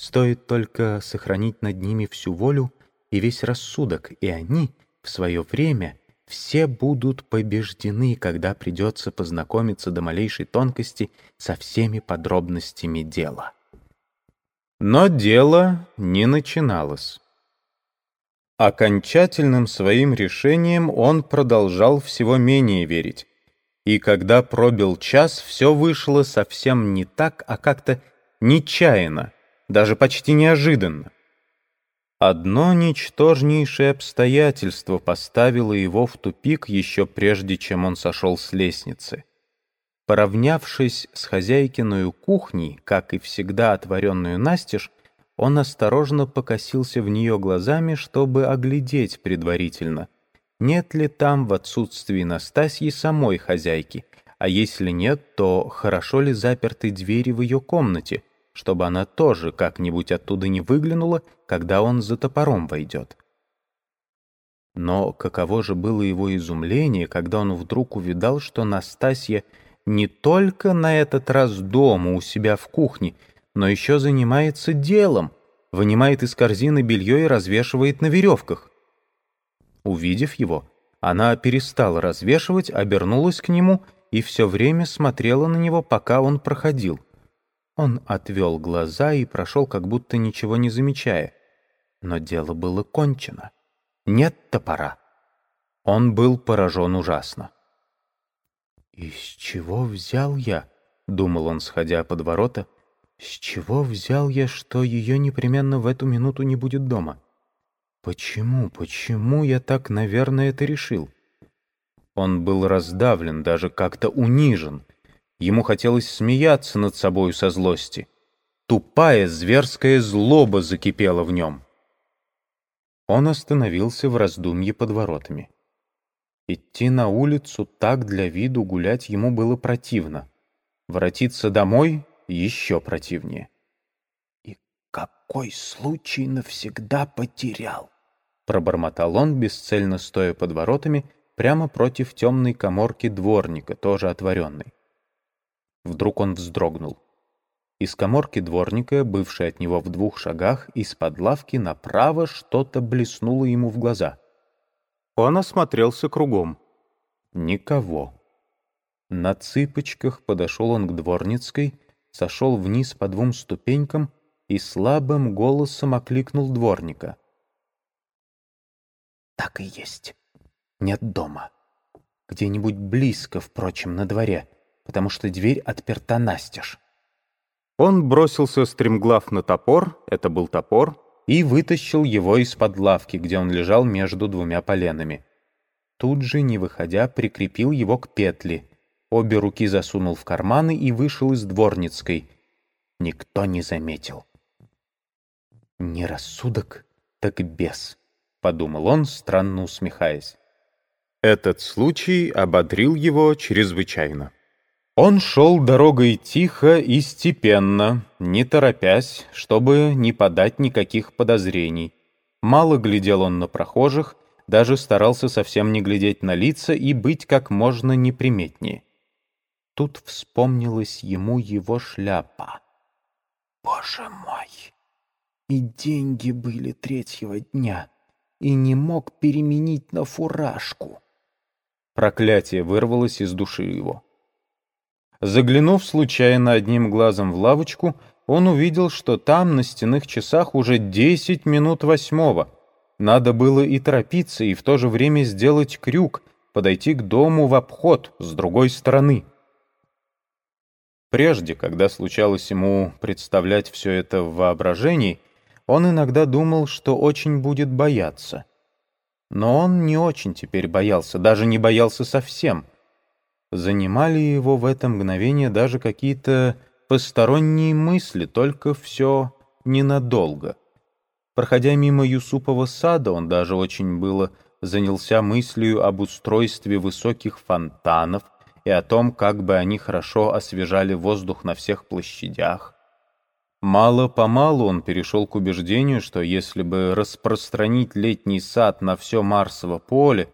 Стоит только сохранить над ними всю волю и весь рассудок, и они в свое время все будут побеждены, когда придется познакомиться до малейшей тонкости со всеми подробностями дела. Но дело не начиналось. Окончательным своим решением он продолжал всего менее верить. И когда пробил час, все вышло совсем не так, а как-то нечаянно, даже почти неожиданно. Одно ничтожнейшее обстоятельство поставило его в тупик еще прежде, чем он сошел с лестницы. Поравнявшись с хозяйкиной кухней, как и всегда отворенную настежь, он осторожно покосился в нее глазами, чтобы оглядеть предварительно, нет ли там в отсутствии Настасьи самой хозяйки, а если нет, то хорошо ли заперты двери в ее комнате, чтобы она тоже как-нибудь оттуда не выглянула, когда он за топором войдет. Но каково же было его изумление, когда он вдруг увидал, что Настасья не только на этот раз дома у себя в кухне, но еще занимается делом, вынимает из корзины белье и развешивает на веревках. Увидев его, она перестала развешивать, обернулась к нему и все время смотрела на него, пока он проходил. Он отвел глаза и прошел, как будто ничего не замечая. Но дело было кончено. Нет топора. Он был поражен ужасно. «Из чего взял я?» — думал он, сходя под ворота. «С чего взял я, что ее непременно в эту минуту не будет дома? Почему, почему я так, наверное, это решил?» Он был раздавлен, даже как-то унижен — Ему хотелось смеяться над собою со злости. Тупая зверская злоба закипела в нем. Он остановился в раздумье под воротами. Идти на улицу так для виду гулять ему было противно. Воротиться домой еще противнее. «И какой случай навсегда потерял!» Пробормотал он, бесцельно стоя под воротами, прямо против темной коморки дворника, тоже отворенной. Вдруг он вздрогнул. Из коморки дворника, бывшей от него в двух шагах, из-под лавки направо что-то блеснуло ему в глаза. Он осмотрелся кругом. Никого. На цыпочках подошел он к дворницкой, сошел вниз по двум ступенькам и слабым голосом окликнул дворника. «Так и есть. Нет дома. Где-нибудь близко, впрочем, на дворе» потому что дверь отперта настежь. Он бросился стремглав на топор, это был топор, и вытащил его из-под лавки, где он лежал между двумя поленами. Тут же, не выходя, прикрепил его к петли. Обе руки засунул в карманы и вышел из дворницкой. Никто не заметил. «Не рассудок, так бес», — подумал он, странно усмехаясь. Этот случай ободрил его чрезвычайно. Он шел дорогой тихо и степенно, не торопясь, чтобы не подать никаких подозрений. Мало глядел он на прохожих, даже старался совсем не глядеть на лица и быть как можно неприметнее. Тут вспомнилась ему его шляпа. «Боже мой! И деньги были третьего дня, и не мог переменить на фуражку!» Проклятие вырвалось из души его. Заглянув случайно одним глазом в лавочку, он увидел, что там на стенных часах уже десять минут восьмого. Надо было и торопиться, и в то же время сделать крюк, подойти к дому в обход с другой стороны. Прежде, когда случалось ему представлять все это в воображении, он иногда думал, что очень будет бояться. Но он не очень теперь боялся, даже не боялся совсем — Занимали его в это мгновение даже какие-то посторонние мысли, только все ненадолго. Проходя мимо Юсупова сада, он даже очень было занялся мыслью об устройстве высоких фонтанов и о том, как бы они хорошо освежали воздух на всех площадях. Мало-помалу он перешел к убеждению, что если бы распространить летний сад на все Марсово поле,